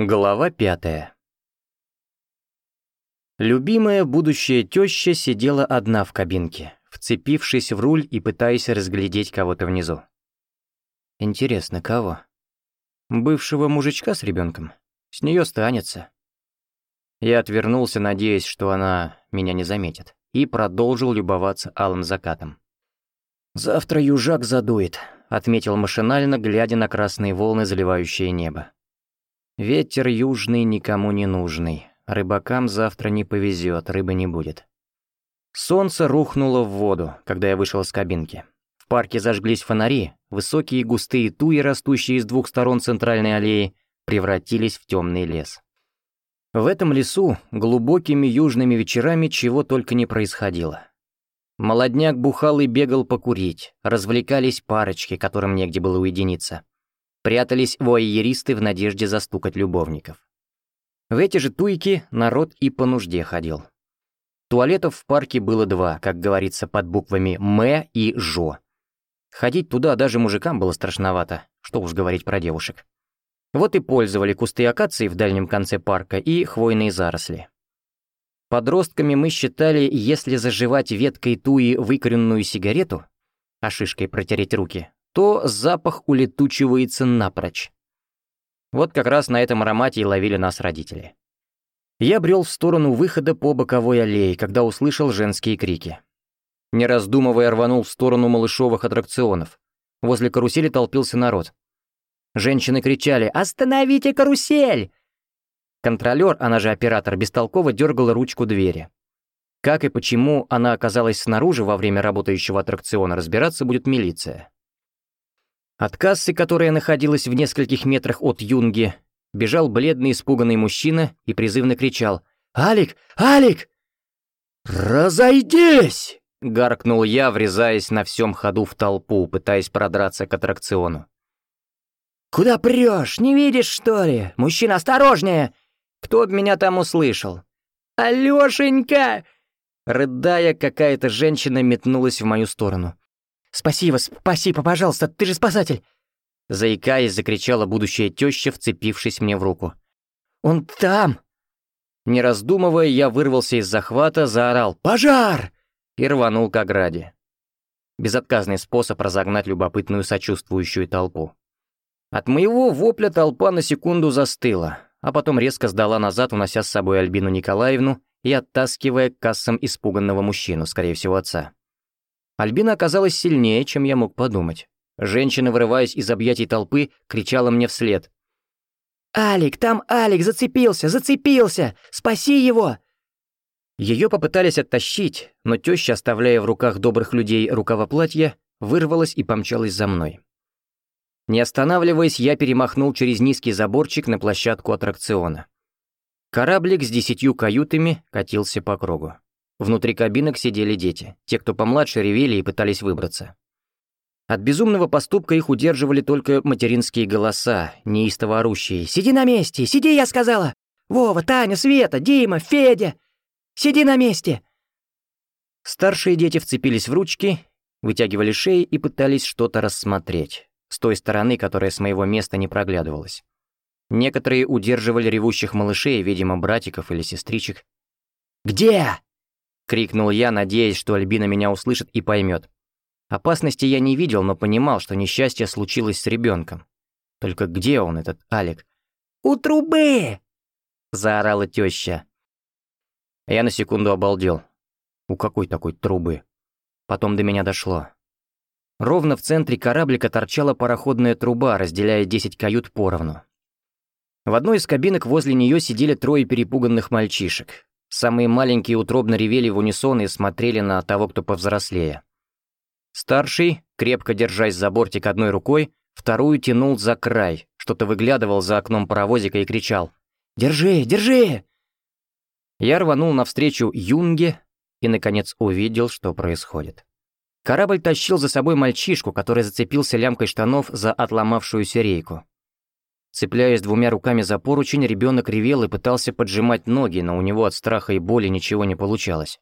Глава пятая. Любимая будущая теща сидела одна в кабинке, вцепившись в руль и пытаясь разглядеть кого-то внизу. Интересно, кого? Бывшего мужичка с ребенком? С нее станется. Я отвернулся, надеясь, что она меня не заметит, и продолжил любоваться алым закатом. «Завтра южак задует», — отметил машинально, глядя на красные волны, заливающие небо. Ветер южный никому не нужный. Рыбакам завтра не повезет, рыбы не будет. Солнце рухнуло в воду, когда я вышел из кабинки. В парке зажглись фонари, высокие густые туи, растущие с двух сторон центральной аллеи, превратились в темный лес. В этом лесу глубокими южными вечерами чего только не происходило. Молодняк бухал и бегал покурить, развлекались парочки, которым негде было уединиться. Прятались вуайеристы в надежде застукать любовников. В эти же туйки народ и по нужде ходил. Туалетов в парке было два, как говорится, под буквами «М» и «Жо». Ходить туда даже мужикам было страшновато, что уж говорить про девушек. Вот и пользовали кусты акации в дальнем конце парка и хвойные заросли. Подростками мы считали, если заживать веткой туи выкоренную сигарету, а шишкой протереть руки, то запах улетучивается напрочь. Вот как раз на этом аромате и ловили нас родители. Я брел в сторону выхода по боковой аллее, когда услышал женские крики. Не раздумывая, рванул в сторону малышовых аттракционов. Возле карусели толпился народ. Женщины кричали «Остановите карусель!» Контролер, она же оператор, бестолково дергала ручку двери. Как и почему она оказалась снаружи во время работающего аттракциона, разбираться будет милиция. От кассы, которая находилась в нескольких метрах от Юнги, бежал бледный испуганный мужчина и призывно кричал «Алик! Алик!» «Разойдись!» — гаркнул я, врезаясь на всем ходу в толпу, пытаясь продраться к аттракциону. «Куда прешь? Не видишь, что ли? Мужчина, осторожнее!» Кто б меня там услышал? «Алёшенька!» Рыдая, какая-то женщина метнулась в мою сторону. «Спасибо, спасибо, пожалуйста, ты же спасатель!» Заикаясь, закричала будущая теща, вцепившись мне в руку. «Он там!» Не раздумывая, я вырвался из захвата, заорал «Пожар!» и рванул к ограде. Безотказный способ разогнать любопытную сочувствующую толпу. От моего вопля толпа на секунду застыла, а потом резко сдала назад, унося с собой Альбину Николаевну и оттаскивая к кассам испуганного мужчину, скорее всего, отца. Альбина оказалась сильнее, чем я мог подумать. Женщина, вырываясь из объятий толпы, кричала мне вслед. «Алик, там Алик, зацепился, зацепился! Спаси его!» Ее попытались оттащить, но теща, оставляя в руках добрых людей рукава платья, вырвалась и помчалась за мной. Не останавливаясь, я перемахнул через низкий заборчик на площадку аттракциона. Кораблик с десятью каютами катился по кругу. Внутри кабинок сидели дети. Те, кто помладше, ревели и пытались выбраться. От безумного поступка их удерживали только материнские голоса, неистово орущие. «Сиди на месте! Сиди, я сказала! Вова, Таня, Света, Дима, Федя! Сиди на месте!» Старшие дети вцепились в ручки, вытягивали шеи и пытались что-то рассмотреть, с той стороны, которая с моего места не проглядывалась. Некоторые удерживали ревущих малышей, видимо, братиков или сестричек. «Где?» — крикнул я, надеясь, что Альбина меня услышит и поймет. Опасности я не видел, но понимал, что несчастье случилось с ребенком. Только где он, этот Алик? «У трубы!» — заорала теща. Я на секунду обалдел. У какой такой трубы? Потом до меня дошло. Ровно в центре кораблика торчала пароходная труба, разделяя 10 кают поровну. В одной из кабинок возле нее сидели трое перепуганных мальчишек. Самые маленькие утробно ревели в унисон и смотрели на того, кто повзрослее. Старший, крепко держась за бортик одной рукой, вторую тянул за край, что-то выглядывал за окном паровозика и кричал «Держи, держи!». Я рванул навстречу Юнге и, наконец, увидел, что происходит. Корабль тащил за собой мальчишку, который зацепился лямкой штанов за отломавшуюся рейку. Цепляясь двумя руками за поручень, ребенок ревел и пытался поджимать ноги, но у него от страха и боли ничего не получалось.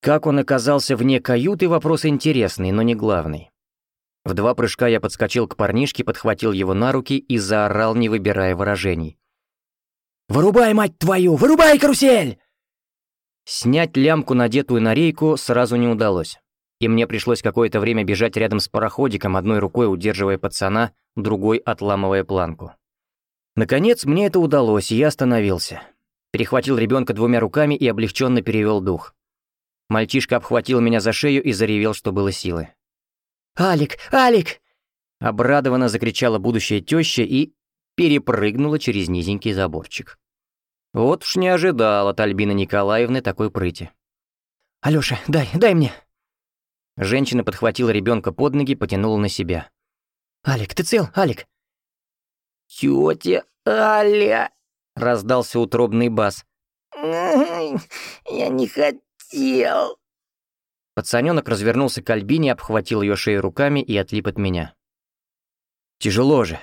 Как он оказался вне каюты, вопрос интересный, но не главный. В два прыжка я подскочил к парнишке, подхватил его на руки и заорал, не выбирая выражений. «Вырубай, мать твою! Вырубай карусель!» Снять лямку, надетую на рейку, сразу не удалось. И мне пришлось какое-то время бежать рядом с пароходиком, одной рукой удерживая пацана, другой отламывая планку. Наконец, мне это удалось, и я остановился. Перехватил ребенка двумя руками и облегченно перевел дух. Мальчишка обхватил меня за шею и заревел, что было силы. «Алик! Алик!» Обрадованно закричала будущая теща и перепрыгнула через низенький заборчик. Вот уж не ожидал от Альбины Николаевны такой прыти. «Алёша, дай, дай мне!» Женщина подхватила ребенка под ноги, потянула на себя. «Алик, ты цел, Алик?» «Тётя Аля!» — раздался утробный бас. «Я не хотел!» Пацанёнок развернулся к Альбине, обхватил её шею руками и отлип от меня. «Тяжело же»,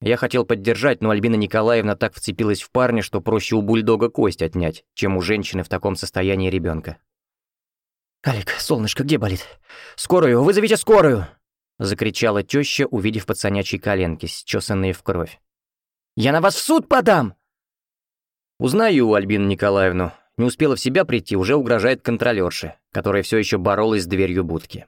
я хотел поддержать, но Альбина Николаевна так вцепилась в парня, что проще у бульдога кость отнять, чем у женщины в таком состоянии ребенка. «Алик, солнышко, где болит? Скорую, вызовите скорую!» Закричала теща, увидев пацанячьи коленки, счесанные в кровь. «Я на вас в суд подам!» Узнаю Альбину Николаевну. Не успела в себя прийти, уже угрожает контролерше, которая все еще боролась с дверью будки.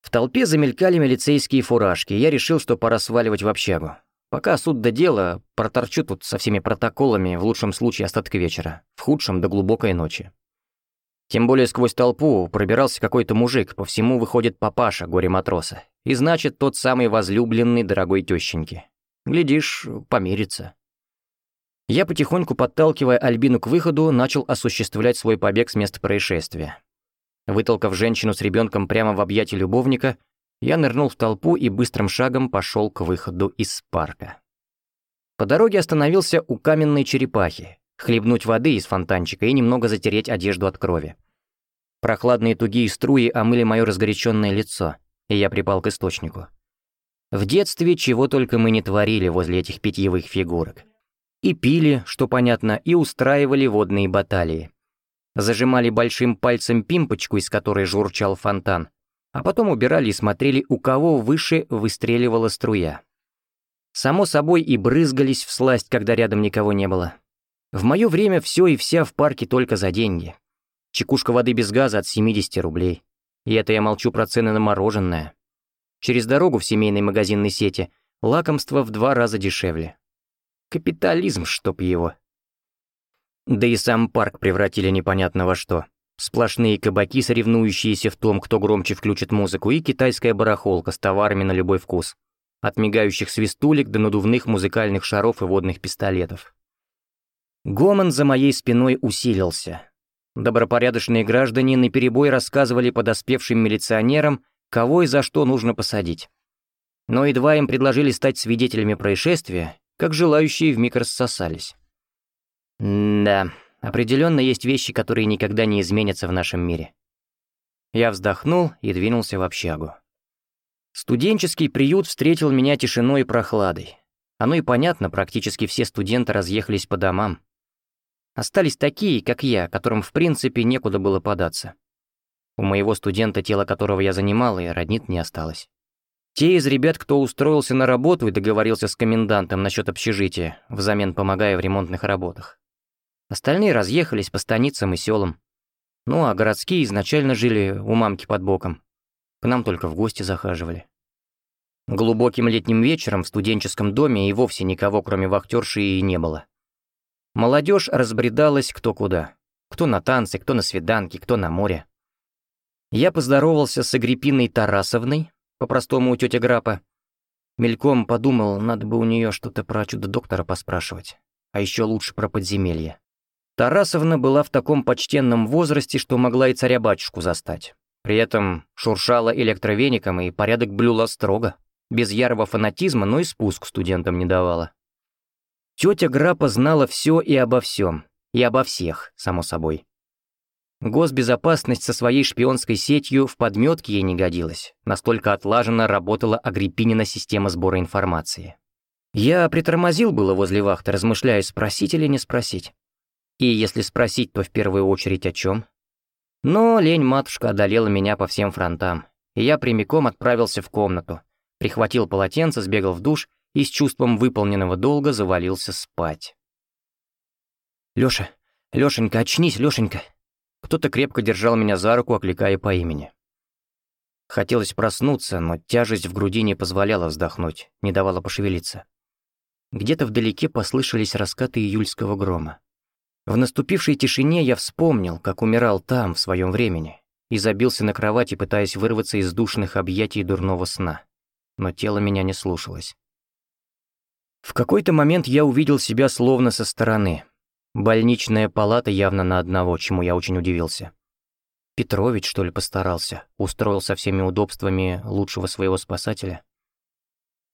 В толпе замелькали милицейские фуражки, я решил, что пора сваливать в общагу. Пока суд до дела, проторчу тут со всеми протоколами, в лучшем случае остаток вечера, в худшем до глубокой ночи. Тем более сквозь толпу пробирался какой-то мужик, по всему выходит папаша горе-матроса. И значит, тот самый возлюбленный дорогой тещеньки. Глядишь, помирится. Я, потихоньку подталкивая Альбину к выходу, начал осуществлять свой побег с места происшествия. Вытолкав женщину с ребенком прямо в объятия любовника, я нырнул в толпу и быстрым шагом пошел к выходу из парка. По дороге остановился у каменной черепахи, хлебнуть воды из фонтанчика и немного затереть одежду от крови. Прохладные тугие струи омыли мое разгоряченное лицо, и я припал к источнику. В детстве чего только мы не творили возле этих питьевых фигурок. И пили, что понятно, и устраивали водные баталии. Зажимали большим пальцем пимпочку, из которой журчал фонтан, а потом убирали и смотрели, у кого выше выстреливала струя. Само собой и брызгались в сласть, когда рядом никого не было. В мое время все и вся в парке только за деньги. Чекушка воды без газа от 70 рублей. И это я молчу про цены на мороженое. Через дорогу в семейной магазинной сети лакомство в два раза дешевле. Капитализм, чтоб его. Да и сам парк превратили непонятно во что. Сплошные кабаки, соревнующиеся в том, кто громче включит музыку, и китайская барахолка с товарами на любой вкус. От мигающих свистулек до надувных музыкальных шаров и водных пистолетов. Гомон за моей спиной усилился. Добропорядочные граждане наперебой рассказывали подоспевшим милиционерам, кого и за что нужно посадить. Но едва им предложили стать свидетелями происшествия, как желающие вмиг рассосались. да, Определенно есть вещи, которые никогда не изменятся в нашем мире. Я вздохнул и двинулся в общагу. Студенческий приют встретил меня тишиной и прохладой. Оно и понятно, практически все студенты разъехались по домам. Остались такие, как я, которым в принципе некуда было податься. У моего студента, тело которого я занимал, и роднит не осталось. Те из ребят, кто устроился на работу и договорился с комендантом насчет общежития, взамен помогая в ремонтных работах. Остальные разъехались по станицам и селам. Ну а городские изначально жили у мамки под боком. К нам только в гости захаживали. Глубоким летним вечером в студенческом доме и вовсе никого, кроме вахтерши, и не было. Молодежь разбредалась кто куда. Кто на танцы, кто на свиданки, кто на море. Я поздоровался с Агриппиной Тарасовной, по-простому у тети Грапа. Мельком подумал, надо бы у нее что-то про чудо-доктора поспрашивать. А еще лучше про подземелье. Тарасовна была в таком почтенном возрасте, что могла и царя-батюшку застать. При этом шуршала электровеником и порядок блюла строго. Без ярого фанатизма, но и спуск студентам не давала. Тетя Грапа знала все и обо всем. И обо всех, само собой. Госбезопасность со своей шпионской сетью в подметке ей не годилась. Настолько отлаженно работала Агриппинина система сбора информации. Я притормозил было возле вахты, размышляя, спросить или не спросить. И если спросить, то в первую очередь о чем? Но лень-матушка одолела меня по всем фронтам, и я прямиком отправился в комнату, прихватил полотенце, сбегал в душ и с чувством выполненного долга завалился спать. Лёша, Лёшенька, очнись, Лёшенька!» Кто-то крепко держал меня за руку, окликая по имени. Хотелось проснуться, но тяжесть в груди не позволяла вздохнуть, не давала пошевелиться. Где-то вдалеке послышались раскаты июльского грома. В наступившей тишине я вспомнил, как умирал там, в своем времени, и забился на кровати, пытаясь вырваться из душных объятий дурного сна. Но тело меня не слушалось. В какой-то момент я увидел себя словно со стороны. Больничная палата явно на одного, чему я очень удивился. Петрович, что ли, постарался, устроил со всеми удобствами лучшего своего спасателя.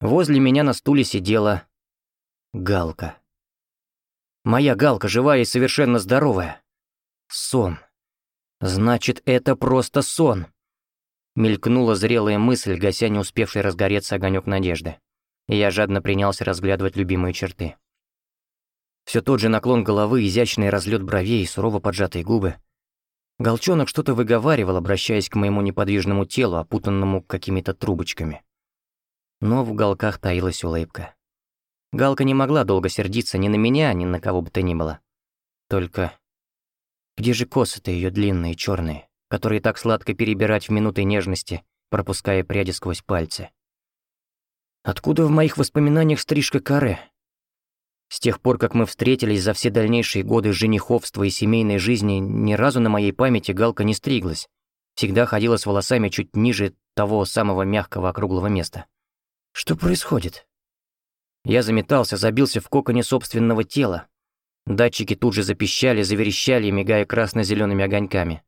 Возле меня на стуле сидела Галка. Моя Галка живая и совершенно здоровая. Сон. Значит, это просто сон. Мелькнула зрелая мысль, гася не успевший разгореться огонек надежды. И я жадно принялся разглядывать любимые черты. Все тот же наклон головы, изящный разлет бровей, сурово поджатые губы. Голчонок что-то выговаривал, обращаясь к моему неподвижному телу, опутанному какими-то трубочками. Но в уголках таилась улыбка. Галка не могла долго сердиться ни на меня, ни на кого бы то ни было. Только где же косы-то ее длинные, черные, которые так сладко перебирать в минуты нежности, пропуская пряди сквозь пальцы? Откуда в моих воспоминаниях стрижка каре? С тех пор, как мы встретились за все дальнейшие годы жениховства и семейной жизни, ни разу на моей памяти Галка не стриглась. Всегда ходила с волосами чуть ниже того самого мягкого округлого места. Что происходит? Я заметался, забился в коконе собственного тела. Датчики тут же запищали, заверещали, мигая красно зелеными огоньками.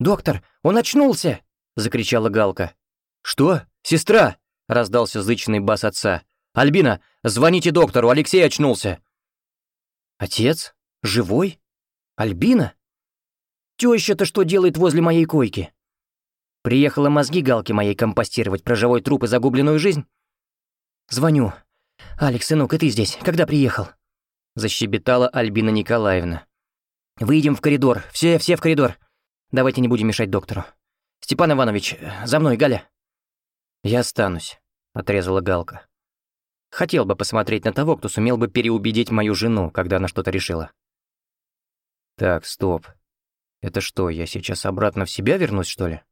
«Доктор, он очнулся!» — закричала Галка. «Что? Сестра!» — раздался зычный бас отца. «Альбина, звоните доктору, Алексей очнулся!» «Отец? Живой? Альбина? Тёща-то что делает возле моей койки? Приехала мозги галки моей компостировать про живой труп и загубленную жизнь? Звоню. «Алекс, сынок, и ты здесь? Когда приехал?» Защебетала Альбина Николаевна. «Выйдем в коридор. Все, все в коридор. Давайте не будем мешать доктору. Степан Иванович, за мной, Галя». «Я останусь», — отрезала Галка. Хотел бы посмотреть на того, кто сумел бы переубедить мою жену, когда она что-то решила. Так, стоп. Это что, я сейчас обратно в себя вернусь, что ли?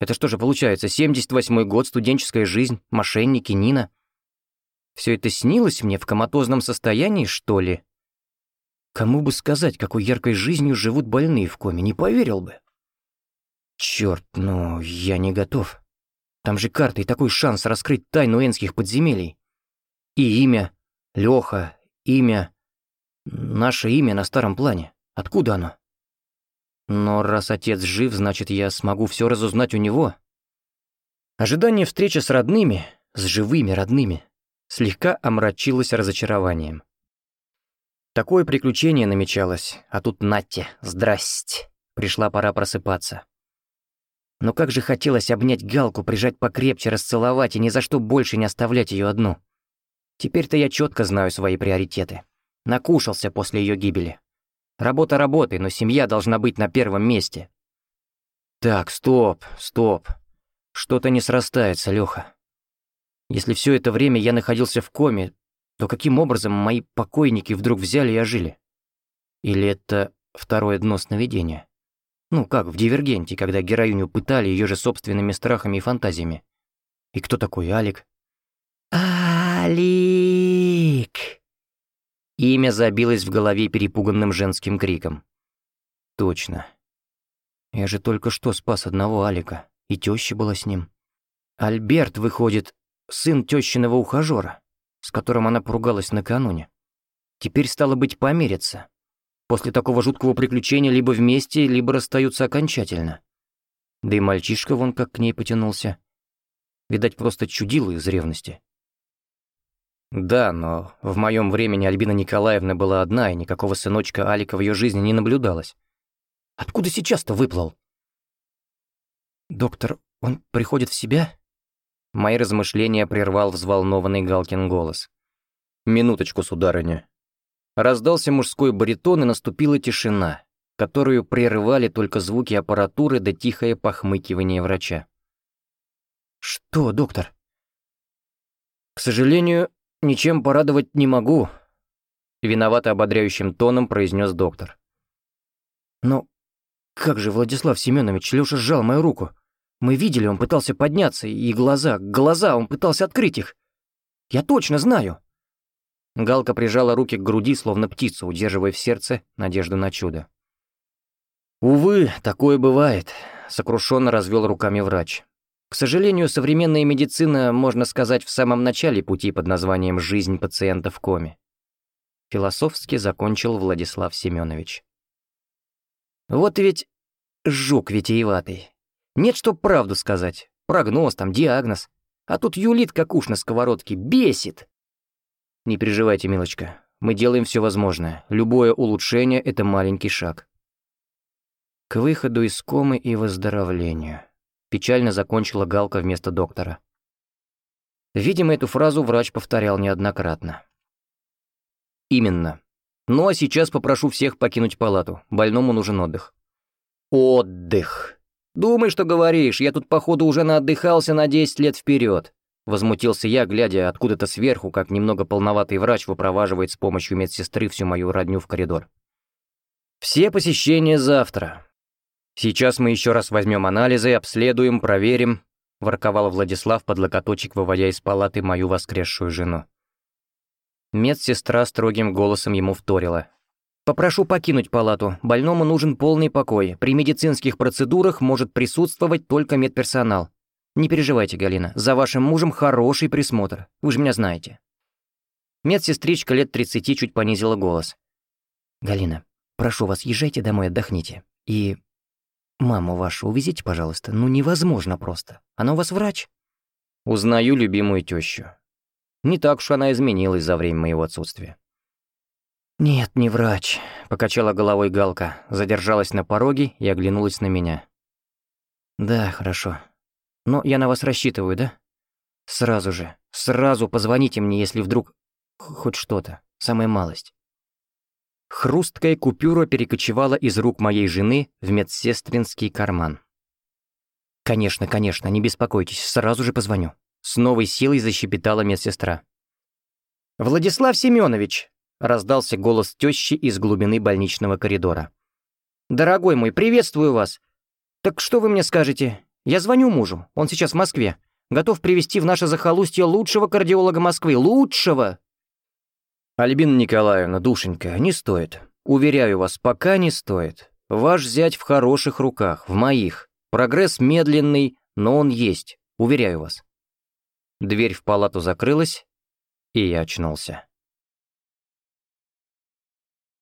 Это что же получается, 78-й год, студенческая жизнь, мошенники, Нина? Все это снилось мне в коматозном состоянии, что ли? Кому бы сказать, какой яркой жизнью живут больные в коме, не поверил бы. Черт, ну, я не готов. Там же карта и такой шанс раскрыть тайну энских подземелий. И имя. Лёха. Имя. Наше имя на старом плане. Откуда оно? Но раз отец жив, значит, я смогу все разузнать у него. Ожидание встречи с родными, с живыми родными, слегка омрачилось разочарованием. Такое приключение намечалось, а тут Натте, здрасте, пришла пора просыпаться. Но как же хотелось обнять Галку, прижать покрепче, расцеловать и ни за что больше не оставлять ее одну. Теперь-то я четко знаю свои приоритеты. Накушался после ее гибели. Работа работой, но семья должна быть на первом месте. Так, стоп, стоп. Что-то не срастается, Леха. Если все это время я находился в коме, то каким образом мои покойники вдруг взяли и ожили? Или это второе дно сновидения? Ну, как в «Дивергенте», когда героиню пытали ее же собственными страхами и фантазиями. И кто такой Алик? «Алик!» Имя забилось в голове перепуганным женским криком. «Точно. Я же только что спас одного Алика, и теща была с ним. Альберт, выходит, сын тещиного ухажера, с которым она поругалась накануне. Теперь стало быть помириться. После такого жуткого приключения либо вместе, либо расстаются окончательно. Да и мальчишка вон как к ней потянулся. Видать, просто чудило из ревности. Да, но в моем времени Альбина Николаевна была одна, и никакого сыночка Алика в ее жизни не наблюдалось. Откуда сейчас-то выплыл? Доктор, он приходит в себя? Мои размышления прервал взволнованный Галкин голос. «Минуточку, сударыня». Раздался мужской баритон, и наступила тишина, которую прерывали только звуки аппаратуры да тихое похмыкивание врача. «Что, доктор?» «К сожалению, «Ничем порадовать не могу. Виновато ободряющим тоном произнес доктор. «Но как же Владислав Семенович, Леша сжал мою руку. Мы видели, он пытался подняться, и глаза, глаза, он пытался открыть их. Я точно знаю!» Галка прижала руки к груди, словно птица, удерживая в сердце надежду на чудо. «Увы, такое бывает», — сокрушенно развел руками врач. «К сожалению, современная медицина, можно сказать, в самом начале пути под названием «жизнь пациента в коме». Философски закончил Владислав Семенович. «Вот ведь жук витиеватый. Нет, что правду сказать. Прогноз там, диагноз. А тут юлит, как уж на сковородке, бесит!» «Не переживайте, милочка. Мы делаем все возможное. Любое улучшение — это маленький шаг. К выходу из комы и выздоровлению. Печально закончила Галка вместо доктора. Видимо, эту фразу врач повторял неоднократно. Именно. Ну а сейчас попрошу всех покинуть палату. Больному нужен отдых. Отдых. Думай, что говоришь, я тут, походу, уже наотдыхался на 10 лет вперед. Возмутился я, глядя откуда-то сверху, как немного полноватый врач выпроваживает с помощью медсестры всю мою родню в коридор. Все посещения завтра. «Сейчас мы еще раз возьмем анализы, обследуем, проверим», — ворковал Владислав под локоточек, выводя из палаты мою воскресшую жену. Медсестра строгим голосом ему вторила. «Попрошу покинуть палату. Больному нужен полный покой. При медицинских процедурах может присутствовать только медперсонал. Не переживайте, Галина, за вашим мужем хороший присмотр. Вы же меня знаете». Медсестричка лет тридцати чуть понизила голос. «Галина, прошу вас, езжайте домой, отдохните. И «Маму вашу увезите, пожалуйста. Ну невозможно просто. Она у вас врач?» Узнаю любимую тещу. Не так уж она изменилась за время моего отсутствия. «Нет, не врач», — покачала головой Галка, задержалась на пороге и оглянулась на меня. «Да, хорошо. Но я на вас рассчитываю, да? Сразу же, сразу позвоните мне, если вдруг хоть что-то, самая малость». Хрусткая купюра перекочевала из рук моей жены в медсестринский карман. «Конечно, конечно, не беспокойтесь, сразу же позвоню». С новой силой защепетала медсестра. «Владислав Семенович!» — раздался голос тещи из глубины больничного коридора. «Дорогой мой, приветствую вас! Так что вы мне скажете? Я звоню мужу, он сейчас в Москве. Готов привести в наше захолустье лучшего кардиолога Москвы. Лучшего!» «Альбина Николаевна, душенька, не стоит. Уверяю вас, пока не стоит. Ваш зять в хороших руках, в моих. Прогресс медленный, но он есть, уверяю вас». Дверь в палату закрылась, и я очнулся.